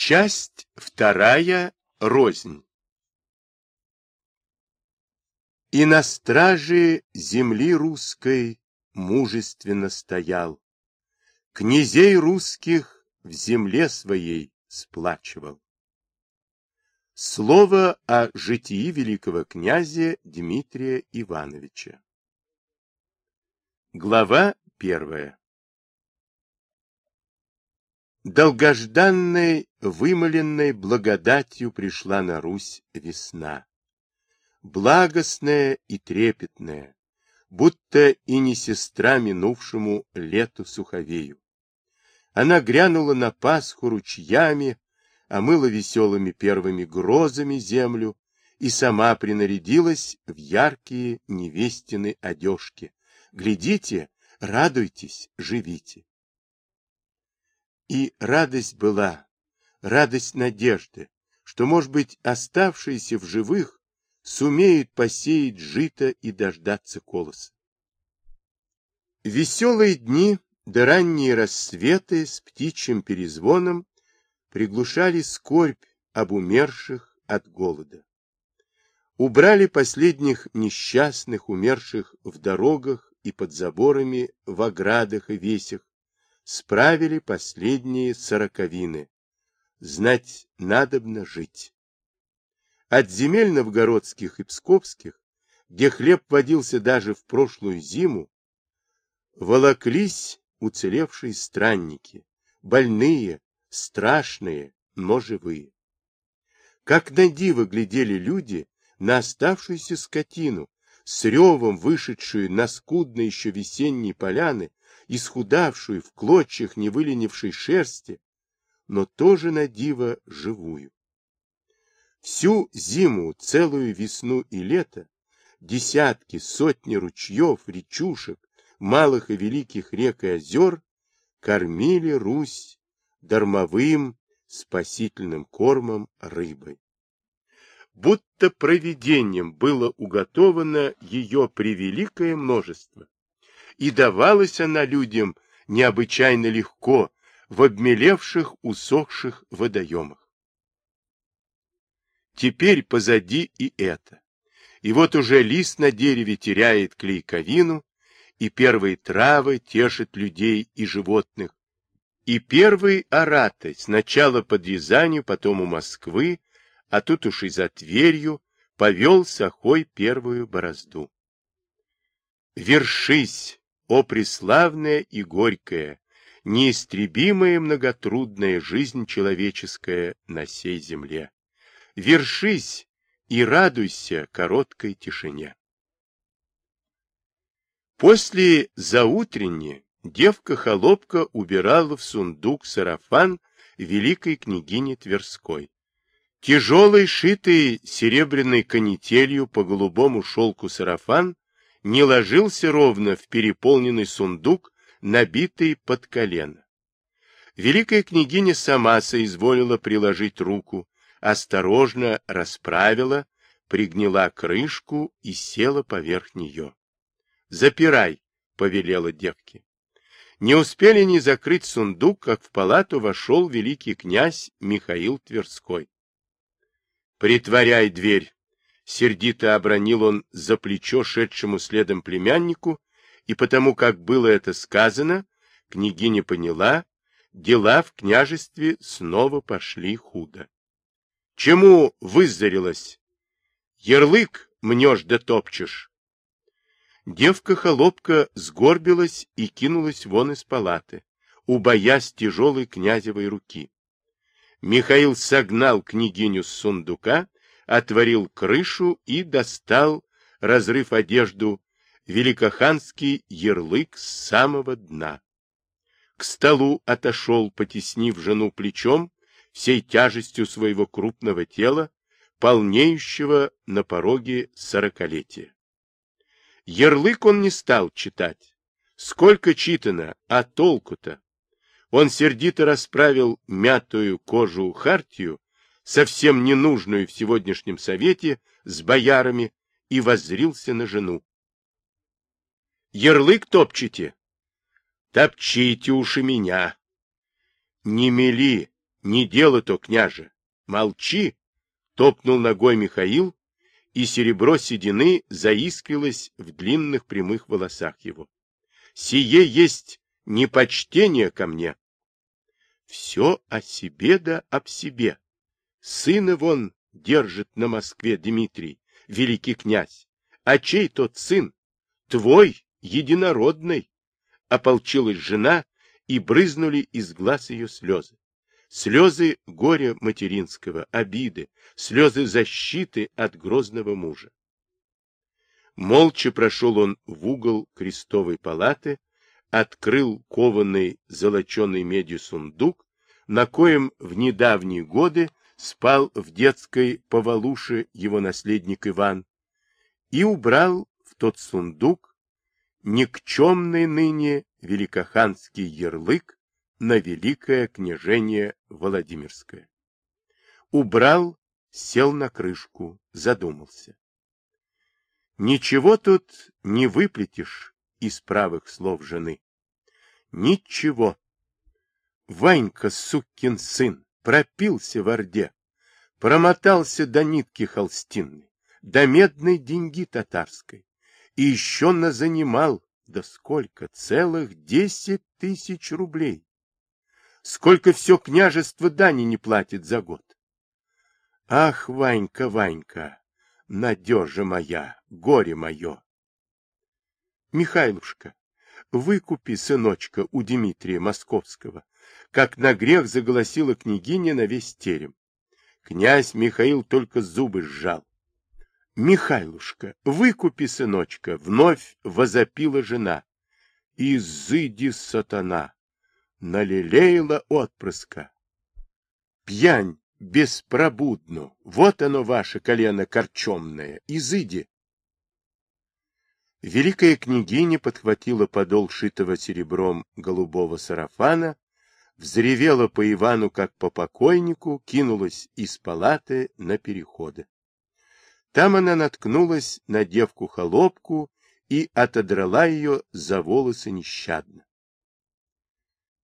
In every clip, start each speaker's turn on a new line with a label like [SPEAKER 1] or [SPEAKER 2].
[SPEAKER 1] Часть вторая. Рознь. И на страже земли русской мужественно стоял, Князей русских в земле своей сплачивал. Слово о житии великого князя Дмитрия Ивановича. Глава первая. Долгожданной, вымоленной благодатью пришла на Русь весна. Благостная и трепетная, будто и не сестра минувшему лету суховею. Она грянула на Пасху ручьями, омыла веселыми первыми грозами землю и сама принарядилась в яркие невестины одежки. Глядите, радуйтесь, живите. И радость была, радость надежды, что, может быть, оставшиеся в живых сумеют посеять жито и дождаться колоса. Веселые дни да ранние рассветы с птичьим перезвоном приглушали скорбь об умерших от голода. Убрали последних несчастных, умерших в дорогах и под заборами, в оградах и весях, справили последние сороковины. Знать надобно жить. От земель новгородских и псковских, где хлеб водился даже в прошлую зиму, волоклись уцелевшие странники, больные, страшные, но живые. Как на диво глядели люди на оставшуюся скотину, с ревом вышедшую на скудные еще весенние поляны, исхудавшую в клочьях невыленившей шерсти, но тоже на диво живую. Всю зиму, целую весну и лето, десятки, сотни ручьев, речушек, малых и великих рек и озер кормили Русь дармовым спасительным кормом рыбой. Будто провидением было уготовано ее превеликое множество, и давалась она людям необычайно легко в обмелевших, усохших водоемах. Теперь позади и это. И вот уже лист на дереве теряет клейковину, и первые травы тешат людей и животных, и первый Аратай, сначала под Рязанью, потом у Москвы, а тут уж и за Тверью, повел сахой первую борозду. Вершись, о преславная и горькая, неистребимая многотрудная жизнь человеческая на сей земле! Вершись и радуйся короткой тишине. После заутренне девка-холопка убирала в сундук сарафан великой княгини Тверской. Тяжелый, шитый серебряной канителью по голубому шелку сарафан не ложился ровно в переполненный сундук, набитый под колено. Великая княгиня сама соизволила приложить руку, осторожно расправила, пригнила крышку и села поверх нее. «Запирай!» — повелела девке. Не успели ни закрыть сундук, как в палату вошел великий князь Михаил Тверской. «Притворяй дверь!» Сердито обронил он за плечо шедшему следом племяннику, и потому как было это сказано, княгиня поняла, дела в княжестве снова пошли худо. Чему вызарилась? Ярлык мнешь да топчешь. Девка-холопка сгорбилась и кинулась вон из палаты, убоясь тяжелой князевой руки. Михаил согнал княгиню с сундука отворил крышу и достал, разрыв одежду, великоханский ярлык с самого дна. К столу отошел, потеснив жену плечом, всей тяжестью своего крупного тела, полнеющего на пороге сорокалетия. Ярлык он не стал читать. Сколько читано, а толку-то? Он сердито расправил мятую кожу хартию совсем ненужную в сегодняшнем совете, с боярами, и воззрился на жену. Ярлык топчете? Топчите уши меня. Не мели, Не дело то, княже. Молчи, топнул ногой Михаил, и серебро седины заискрилось в длинных прямых волосах его. Сие есть непочтение ко мне. Все о себе да об себе. Сына вон держит на Москве Дмитрий, великий князь. А чей тот сын? Твой, единородный. Ополчилась жена, и брызнули из глаз ее слезы. Слезы горя материнского, обиды, слезы защиты от грозного мужа. Молча прошел он в угол крестовой палаты, открыл кованный золоченый медью сундук, на коем в недавние годы спал в детской повалуше его наследник Иван, и убрал в тот сундук никчемный ныне великоханский ярлык на великое княжение Владимирское. Убрал, сел на крышку, задумался. Ничего тут не выплетишь из правых слов жены. Ничего. Ванька, сукин сын, пропился в Орде, промотался до нитки холстинной, до медной деньги татарской, и еще назанимал, да сколько, целых десять тысяч рублей. Сколько все княжество дани не платит за год. Ах, Ванька, Ванька, надежа моя, горе мое! Михайлушка, выкупи сыночка у Дмитрия Московского, как на грех заголосила княгиня на весь терем. Князь Михаил только зубы сжал. Михайлушка, выкупи сыночка, вновь возопила жена. Изыди, сатана! Налелеяла отпрыска. Пьянь беспробудну, вот оно ваше колено корчемное, изыди. Великая княгиня подхватила подол шитого серебром голубого сарафана, взревела по Ивану, как по покойнику, кинулась из палаты на переходы. Там она наткнулась на девку-холопку и отодрала ее за волосы нещадно.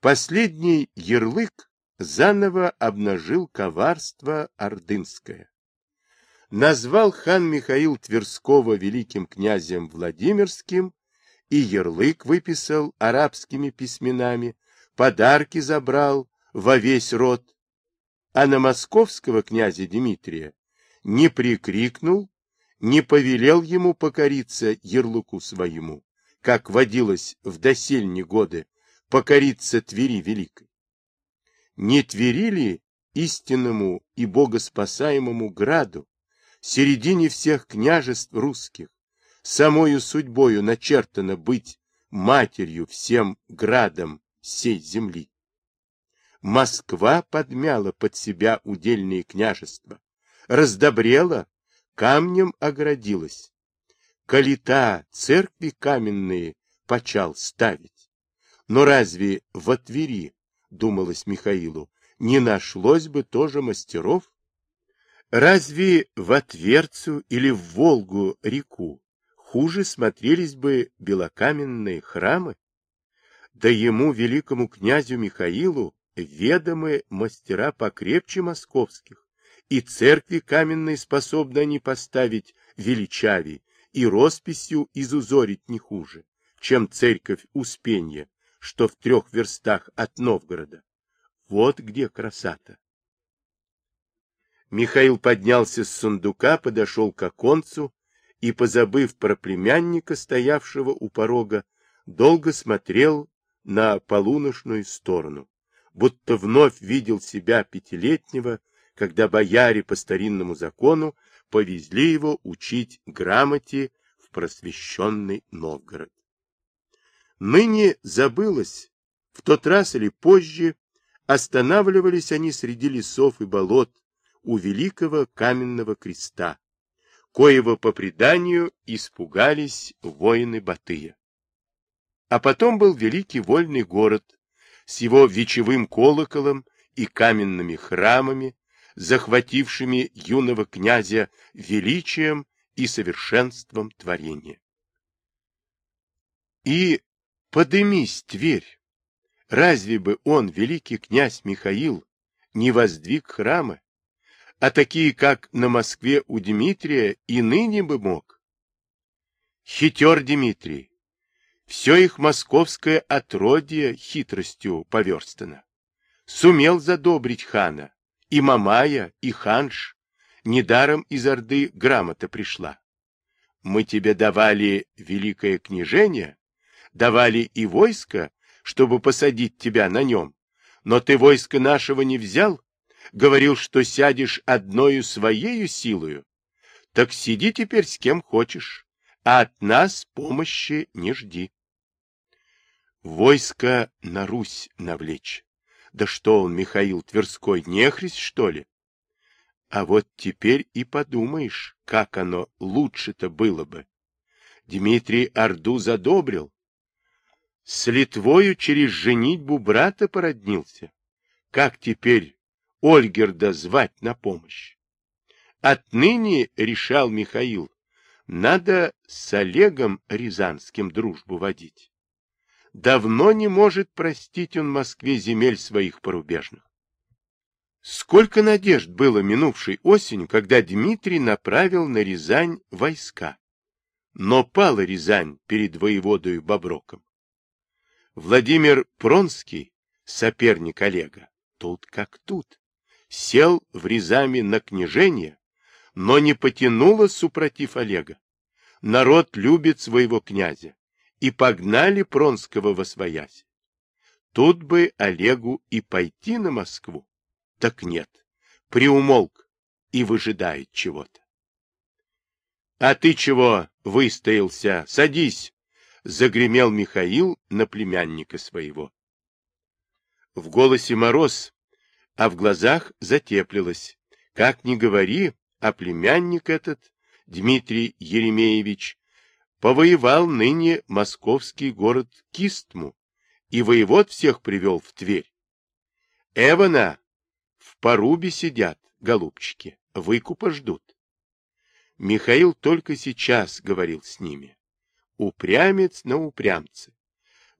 [SPEAKER 1] Последний ярлык заново обнажил коварство ордынское назвал хан Михаил Тверского великим князем Владимирским и ярлык выписал арабскими письменами, подарки забрал во весь род, а на московского князя Дмитрия не прикрикнул, не повелел ему покориться ярлыку своему, как водилось в досельни годы, покориться Твери Великой. Не Твери ли истинному и богоспасаемому граду, середине всех княжеств русских, самою судьбою начертано быть матерью всем градам сей земли. Москва подмяла под себя удельные княжества, раздобрела, камнем оградилась. Калита церкви каменные почал ставить. Но разве в Твери, думалось Михаилу, не нашлось бы тоже мастеров? Разве в Отверцу или в Волгу-реку хуже смотрелись бы белокаменные храмы? Да ему, великому князю Михаилу, ведомы мастера покрепче московских, и церкви каменные способны они поставить величавей, и росписью изузорить не хуже, чем церковь Успенья, что в трех верстах от Новгорода. Вот где красота. Михаил поднялся с сундука, подошел к оконцу и, позабыв про племянника, стоявшего у порога, долго смотрел на полуношную сторону, будто вновь видел себя пятилетнего, когда бояре по старинному закону повезли его учить грамоте в просвещенный Новгород. Ныне забылось, в тот раз или позже останавливались они среди лесов и болот, у великого каменного креста, коего по преданию испугались воины Батыя. А потом был великий вольный город с его вечевым колоколом и каменными храмами, захватившими юного князя величием и совершенством творения. И подымись, Тверь, разве бы он, великий князь Михаил, не воздвиг храмы, а такие, как на Москве у Дмитрия, и ныне бы мог. Хитер Дмитрий, все их московское отродье хитростью поверстано. Сумел задобрить хана, и Мамая, и ханш, недаром из Орды грамота пришла. Мы тебе давали великое княжение, давали и войско, чтобы посадить тебя на нем, но ты войско нашего не взял, говорил, что сядешь одною своею силою, так сиди теперь с кем хочешь, а от нас помощи не жди. Войско на Русь навлечь. Да что он, Михаил Тверской, нехрист, что ли? А вот теперь и подумаешь, как оно лучше-то было бы. Дмитрий Орду задобрил. С Литвою через женитьбу брата породнился. Как теперь Ольгерда звать на помощь? Отныне, решал Михаил, надо с Олегом Рязанским дружбу водить. Давно не может простить он Москве земель своих порубежных. Сколько надежд было минувшей осень, когда Дмитрий направил на Рязань войска. Но пала Рязань перед воеводою Боброком. Владимир Пронский, соперник Олега, тут как тут, сел в Рязани на княжение, но не потянуло супротив Олега. Народ любит своего князя, и погнали Пронского во своясь. Тут бы Олегу и пойти на Москву. Так нет, приумолк и выжидает чего-то. — А ты чего выстоялся? Садись! — загремел Михаил на племянника своего. В голосе мороз, а в глазах затеплилось. Как ни говори, а племянник этот, Дмитрий Еремеевич, повоевал ныне московский город Кистму и воевод всех привел в Тверь. Эвана в порубе сидят, голубчики, выкупа ждут. Михаил только сейчас говорил с ними. Упрямец на упрямце.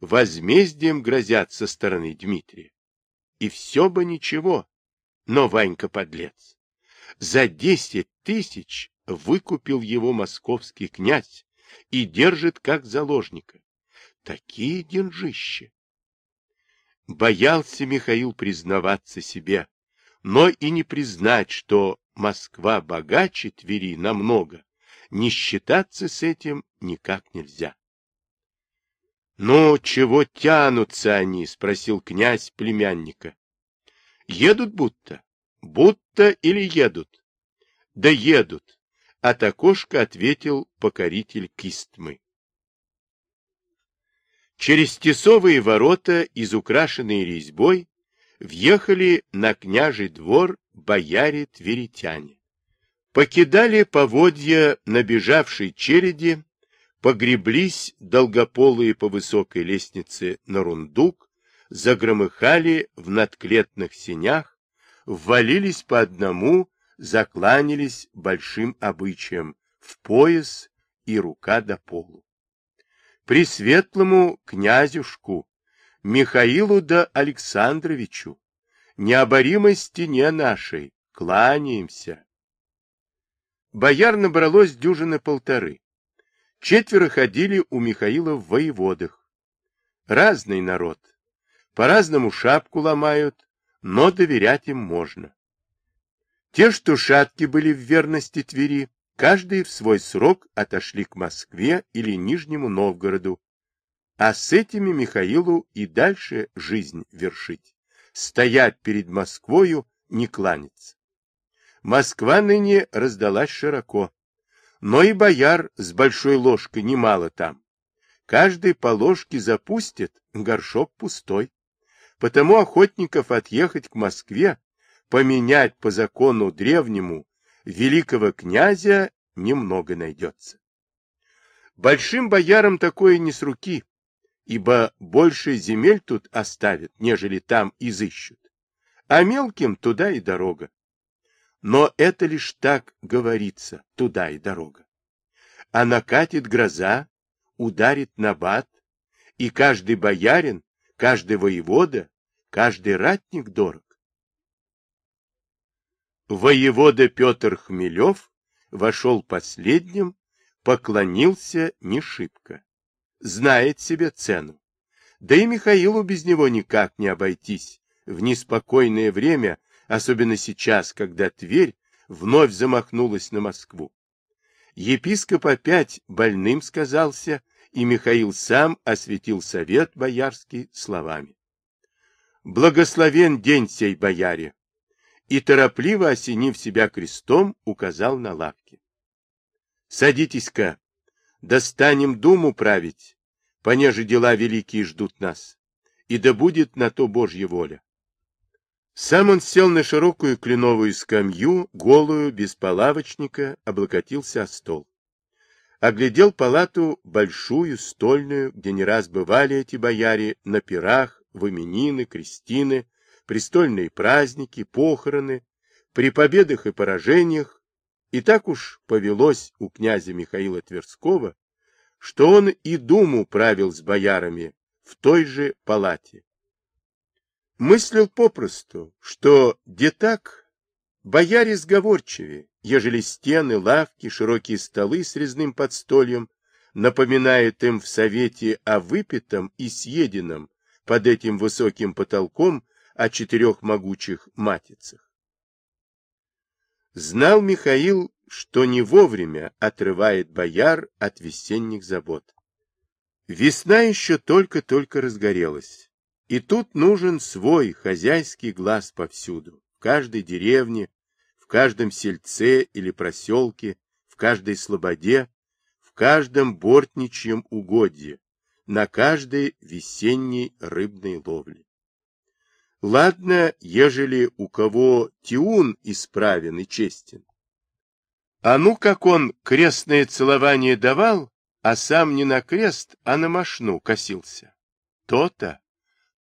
[SPEAKER 1] Возмездием грозят со стороны Дмитрия. И все бы ничего, но Ванька подлец. За десять тысяч выкупил его московский князь и держит как заложника. Такие деньжища! Боялся Михаил признаваться себе, но и не признать, что Москва богаче Твери намного, не считаться с этим никак нельзя. — Ну, чего тянутся они? — спросил князь племянника. — Едут будто. Будто или едут? — Да едут от окошка ответил покоритель Кистмы. Через тесовые ворота, изукрашенные резьбой, въехали на княжий двор бояре-тверитяне. Покидали поводья набежавшей череди, погреблись долгополые по высокой лестнице на рундук, загромыхали в надклетных сенях, ввалились по одному закланялись большим обычаем в пояс и рука до полу. Пресветлому князюшку Михаилу да Александровичу, необоримой стене нашей, кланяемся. Бояр набралось дюжины полторы. Четверо ходили у Михаила в воеводах. Разный народ. По-разному шапку ломают, но доверять им можно. Те, что шатки были в верности Твери, каждый в свой срок отошли к Москве или Нижнему Новгороду, а с этими Михаилу и дальше жизнь вершить, стоять перед Москвою, не кланяться. Москва ныне раздалась широко, но и бояр с большой ложкой немало там. Каждый по ложке запустит, горшок пустой. Потому охотников отъехать к Москве поменять по закону древнему великого князя немного найдется. Большим боярам такое не с руки, ибо больше земель тут оставят, нежели там изыщут, а мелким туда и дорога. Но это лишь так говорится, туда и дорога. А накатит гроза, ударит набат, и каждый боярин, каждый воевода, каждый ратник дорог. Воевода Петр Хмелев вошел последним, поклонился не шибко. Знает себе цену. Да и Михаилу без него никак не обойтись. В неспокойное время, особенно сейчас, когда Тверь вновь замахнулась на Москву. Епископ опять больным сказался, и Михаил сам осветил совет боярский словами. «Благословен день сей, бояре!» И, торопливо осенив себя крестом, указал на лавки. «Садитесь-ка, достанем думу править, понеже дела великие ждут нас, и да будет на то Божья воля». Сам он сел на широкую кленовую скамью, голую, без палавочника, облокотился о стол. Оглядел палату большую, стольную, где не раз бывали эти бояре на пирах, в именины, крестины, престольные праздники, похороны, при победах и поражениях. И так уж повелось у князя Михаила Тверского, что он и думу правил с боярами в той же палате. Мыслил попросту, что где так, бояре сговорчивее, ежели стены, лавки, широкие столы с резным подстольем напоминают им в совете о выпитом и съеденном под этим высоким потолком о четырех могучих матицах. Знал Михаил, что не вовремя отрывает бояр от весенних забот. Весна еще только-только разгорелась. И тут нужен свой хозяйский глаз повсюду, в каждой деревне, в каждом сельце или проселке, в каждой слободе, в каждом бортничьем угодье, на каждой весенней рыбной ловле. Ладно, ежели у кого тиун исправен и честен. А ну, как он крестное целование давал, а сам не на крест, а на мошну косился. То-то.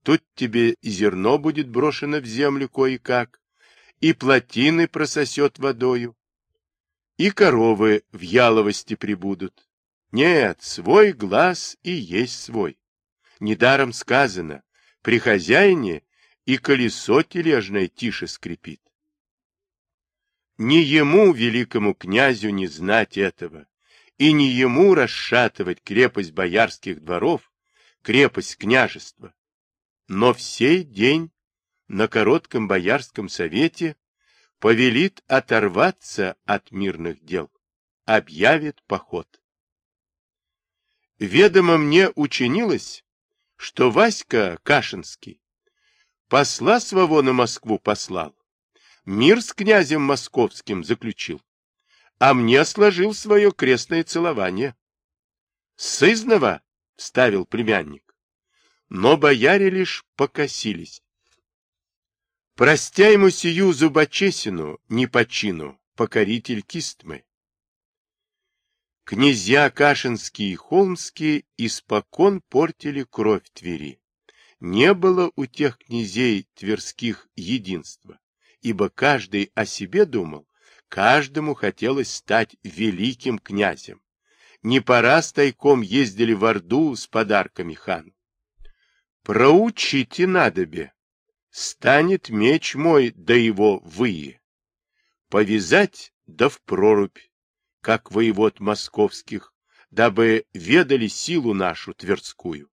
[SPEAKER 1] Тут тебе и зерно будет брошено в землю кое-как, и плотины прососет водою, и коровы в яловости прибудут. Нет, свой глаз и есть свой. Недаром сказано, при хозяине и колесо тележное тише скрипит. Не ему, великому князю, не знать этого, и не ему расшатывать крепость боярских дворов, крепость княжества но в сей день на коротком боярском совете повелит оторваться от мирных дел, объявит поход. Ведомо мне учинилось, что Васька Кашинский посла своего на Москву послал, мир с князем московским заключил, а мне сложил свое крестное целование. Сызнова, — ставил племянник, но бояре лишь покосились. Простя ему сию зубочесину, не по чину, покоритель кистмы. Князья Кашинские и Холмские испокон портили кровь Твери. Не было у тех князей тверских единства, ибо каждый о себе думал, каждому хотелось стать великим князем. Не пора с тайком ездили в Орду с подарками хану. Проучите надобе, станет меч мой до его вые. Повязать да в прорубь, как воевод московских, дабы ведали силу нашу тверскую.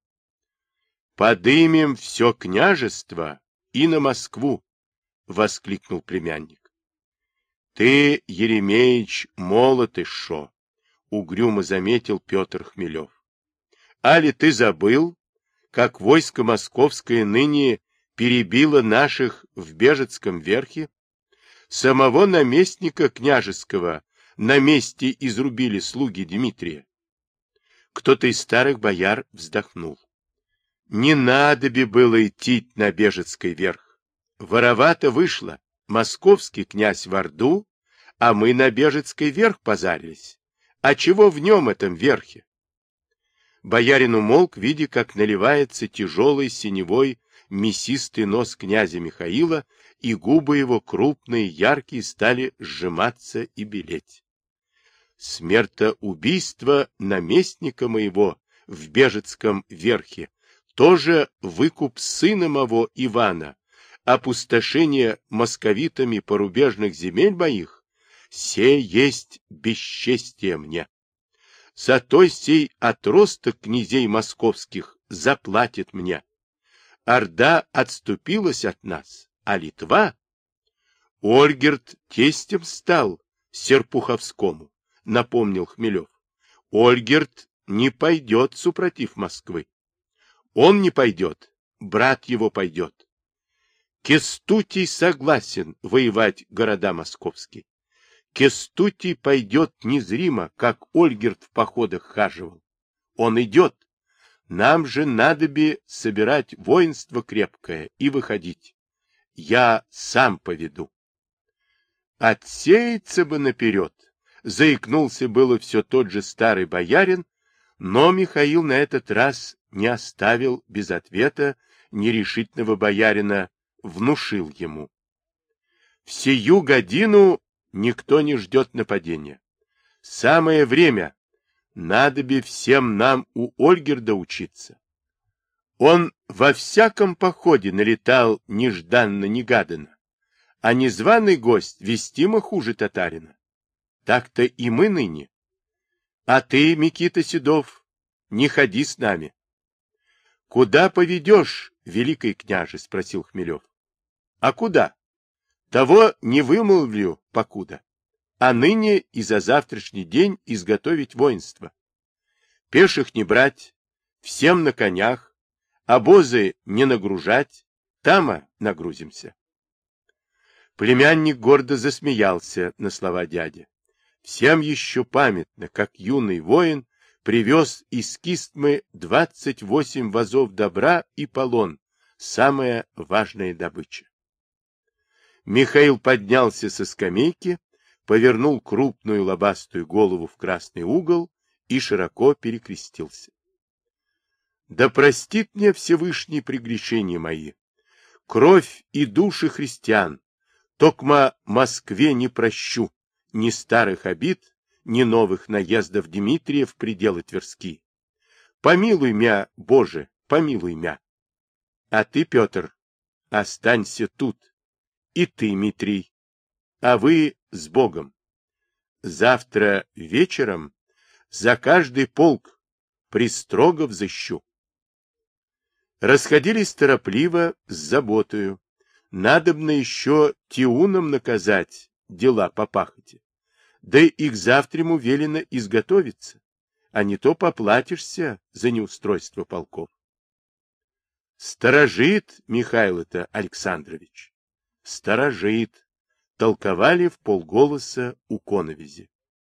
[SPEAKER 1] Подымем все княжество и на Москву, — воскликнул племянник. Ты, Еремеич, молод и шо, — угрюмо заметил Петр Хмелев. Али ты забыл, как войско московское ныне перебило наших в Бежецком верхе, самого наместника княжеского на месте изрубили слуги Дмитрия. Кто-то из старых бояр вздохнул. Не надо бы было идти на Бежецкий верх. Воровато вышло. Московский князь в Орду, а мы на Бежецкий верх позарились. А чего в нем этом верхе? Боярин умолк, видя, как наливается тяжелый синевой мясистый нос князя Михаила, и губы его, крупные, яркие, стали сжиматься и белеть. Смертоубийство наместника моего в Бежецком верхе, тоже выкуп сына моего Ивана, опустошение московитами порубежных земель моих, се есть бесчестие мне. За той сей отросток князей московских заплатит мне. Орда отступилась от нас, а Литва... Ольгерт тестем стал Серпуховскому, напомнил Хмелев. Ольгерт не пойдет супротив Москвы. Он не пойдет, брат его пойдет. Кестутий согласен воевать города московские. Кестутий пойдет незримо, как Ольгерт в походах хаживал. Он идет. Нам же надо собирать воинство крепкое и выходить. Я сам поведу. Отсеяться бы наперед, заикнулся было все тот же старый боярин, но Михаил на этот раз не оставил без ответа нерешительного боярина, внушил ему. В сию годину никто не ждет нападения. Самое время, надо бы всем нам у Ольгерда учиться. Он во всяком походе налетал нежданно-негаданно, а незваный гость вестимо хуже татарина. Так-то и мы ныне. А ты, Микита Седов, не ходи с нами. — Куда поведешь, великий княже? — спросил Хмелев. — А куда? Того не вымолвлю покуда. А ныне и за завтрашний день изготовить воинство. Пеших не брать, всем на конях, обозы не нагружать, тама нагрузимся. Племянник гордо засмеялся на слова дяди. Всем еще памятно, как юный воин привез из Кистмы двадцать восемь вазов добра и полон, самая важная добыча. Михаил поднялся со скамейки, повернул крупную лобастую голову в красный угол и широко перекрестился. Да простит мне Всевышний прегрешения мои, кровь и души христиан, токма Москве не прощу ни старых обид, ни новых наездов Дмитрия в пределы Тверски. Помилуй мя, Боже, помилуй мя. А ты, Петр, останься тут, и ты, Митрий, а вы с Богом. Завтра вечером за каждый полк пристрого взыщу. Расходились торопливо, с заботою. Надобно еще тиуном наказать дела по пахоте. Да и к завтраму велено изготовиться, а не то поплатишься за неустройство полков. Сторожит Михаил-то Александрович сторожит, толковали в полголоса у коновизи.